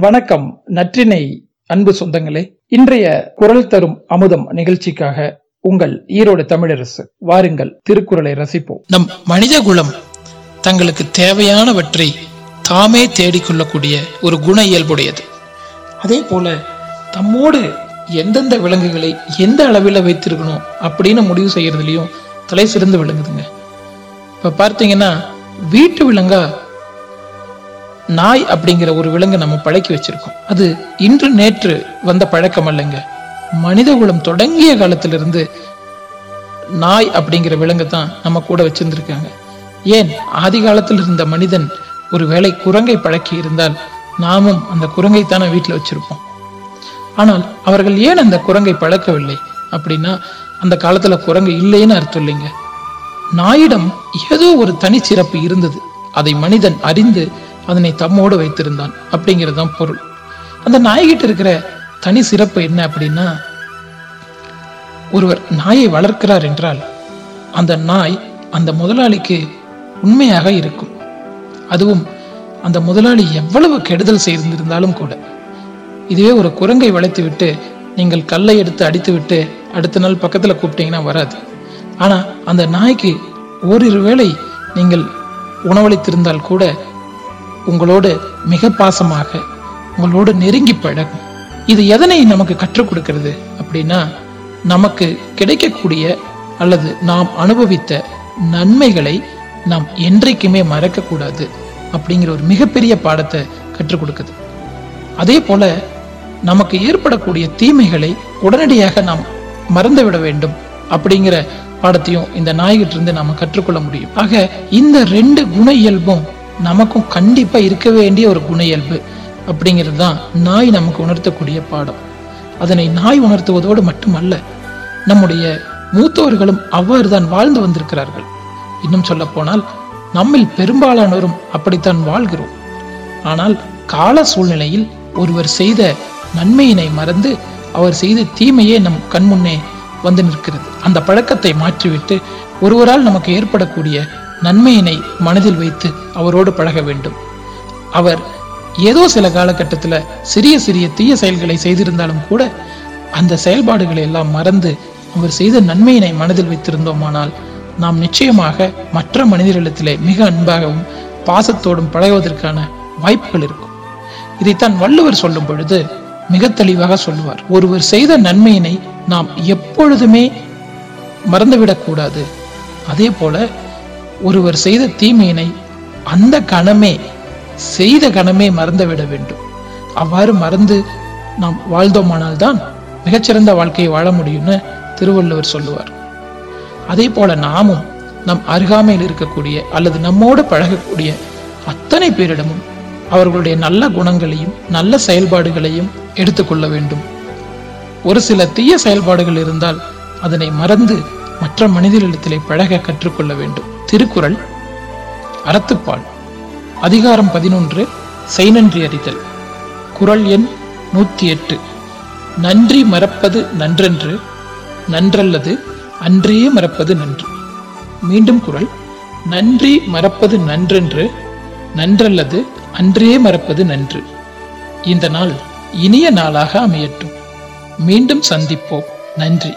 வணக்கம் நற்றினை அன்பு சொந்தங்களே. இன்றைய குரல் தரும் அமுதம் நிகழ்ச்சிக்காக உங்கள் ஈரோடு தமிழரசு வாருங்கள் திருக்குறளை ரசிப்போம். நம் மனித குலம் தங்களுக்கு தேவையானவற்றை தாமே தேடிக்கொள்ளக்கூடிய ஒரு குண இயல்புடையது. அதே போல தம்மோடு எந்தெந்த விலங்குகளை எந்த அளவில் வைத்திருக்கணும் அப்படின்னு முடிவு செய்யறதுலையும் தலை சிறந்து விளங்குதுங்க. இப்ப பார்த்தீங்கன்னா வீட்டு விலங்கா நாய் அப்படிங்கிற ஒரு விலங்கு நம்ம பழக்கி வச்சிருக்கோம். அது இன்று நேற்று வந்த பழக்கம் அல்லங்க. மனித குலம் தொடங்கிய காலத்திலிருந்து நாய் அப்படிங்கிற விலங்கு தான் நம்ம கூட வச்சிருந்திருக்காங்க. ஏன்? ஆதி காலத்தில் இருந்த மனிதன் ஒரு வேளை குரங்கை பழக்கி இருந்தால் நாமும் அந்த குரங்கை தானே வீட்டில் வச்சிருப்போம். ஆனால் அவர்கள் ஏன் அந்த குரங்கை பழக்கவில்லை? அப்படின்னா அந்த காலத்துல குரங்கு இல்லைன்னு அர்த்தம் இல்லைங்க. நாயிடம் ஏதோ ஒரு தனிச்சிறப்பு இருந்தது. அதை மனிதன் அறிந்து அதனை தம்மோடு வைத்திருந்தான் அப்படிங்கிறது தான் பொருள். அந்த நாய்கிட்ட இருக்கிற தனி சிறப்பு என்ன அப்படின்னா ஒருவர் நாயை வளர்க்கிறார் என்றால் அந்த நாய் அந்த முதலாளிக்கு உண்மையாக இருக்கும். அதுவும் அந்த முதலாளி எவ்வளவு கெடுதல் செய்திருந்தாலும் கூட. இதுவே ஒரு குரங்கை வளைத்து விட்டு நீங்கள் கல்லை எடுத்து அடித்து விட்டு அடுத்த நாள் பக்கத்துல கூப்பிட்டீங்கன்னா வராது. ஆனா அந்த நாய்க்கு ஓரிரு வேளை நீங்கள் உணவளித்திருந்தால் கூட உங்களோடு மிக பாசமாக உங்களோடு நெருங்கி பழகும். இது எதனை நமக்கு கற்றுக் கொடுக்கிறது அப்படின்னா நமக்கு கிடைக்கக்கூடிய அல்லது நாம் அனுபவித்த நன்மைகளை நாம் என்றைக்குமே மறக்கக்கூடாது அப்படிங்கிற ஒரு மிகப்பெரிய பாடத்தை கற்றுக் கொடுக்குது. அதே போல நமக்கு ஏற்படக்கூடிய தீமைகளை உடனடியாக நாம் மறந்துவிட வேண்டும் அப்படிங்கிற பாடத்தையும் இந்த நாய்கிட்ட இருந்து நாம கற்றுக்கொள்ள முடியும். ஆக இந்த ரெண்டு குண இயல்பும் நமக்கும் கண்டிப்பா இருக்க வேண்டிய ஒரு குண இயல்பு அப்படிங்கிறது தான் நாய் நமக்கு உணர்த்தக்கூடிய பாடம். அதனை நாய் உணர்த்துவதோடு மட்டுமல்ல நம்முடைய மூத்தவர்களும் அவ்வாறு தான் வாழ்ந்து வந்திருக்கிறார்கள். இன்னும் சொல்ல போனால் நம்மில் பெரும்பாலானோரும் அப்படித்தான் வாழ்கிறோம். ஆனால் கால சூழ்நிலையில் ஒருவர் செய்த நன்மையினை மறந்து அவர் செய்த தீமையே நம் கண்முன்னே வந்து நிற்கிறது. அந்த பழக்கத்தை மாற்றிவிட்டு ஒருவரால் நமக்கு ஏற்படக்கூடிய நன்மையினை மனதில் வைத்து அவரோடு பழக வேண்டும். அவர் ஏதோ சில காலகட்டத்தில் சிறிய சிறிய தீய செயல்களை செய்திருந்தாலும் கூட அந்த செயல்பாடுகளை எல்லாம் மறந்து அவர் செய்த நன்மையினை மனதில் வைத்திருந்தோமானால் நாம் நிச்சயமாக மற்ற மனிதர்களிடத்திலே மிக அன்பாகவும் பாசத்தோடும் பழகுவதற்கான வாய்ப்புகள் இருக்கும். இதைத்தான் வள்ளுவர் சொல்லும் பொழுது மிக தெளிவாக சொல்லுவார். ஒருவர் செய்த நன்மையினை நாம் எப்பொழுதுமே மறந்துவிடக்கூடாது. அதே போல ஒருவர் செய்த தீமையினை அந்த கணமே செய்த கணமே மறந்துவிட வேண்டும். அவ்வாறு மறந்து நாம் வாழ்ந்தோமானால் தான் மிகச்சிறந்த வாழ்க்கையை வாழ முடியும்னு திருவள்ளுவர் சொல்லுவார். அதே போல நாமும் நம் அருகாமையில் இருக்கக்கூடிய அல்லது நம்மோடு பழகக்கூடிய அத்தனை பேரிடமும் அவர்களுடைய நல்ல குணங்களையும் நல்ல செயல்பாடுகளையும் எடுத்துக்கொள்ள வேண்டும். ஒரு சில தீய செயல்பாடுகள் இருந்தால் அதனை மறந்து மற்ற மனிதர்களிடத்திலே பழக கற்றுக்கொள்ள வேண்டும். திருக்குறள் அறத்துப்பால். அதிகாரம் பதினொன்று செய்நன்றி அறிதல். குரல் எண் நூத்தி எட்டு நன்றி மறப்பது நன்றென்று நன்றல்லது அன்றே மறப்பது நன்று. மீண்டும் குரல் நன்றி மறப்பது நன்றென்று நன்றல்லது அன்றே மறப்பது நன்று. இந்த நாள் இனிய நாளாக அமையட்டும். மீண்டும் சந்திப்போம். நன்றி.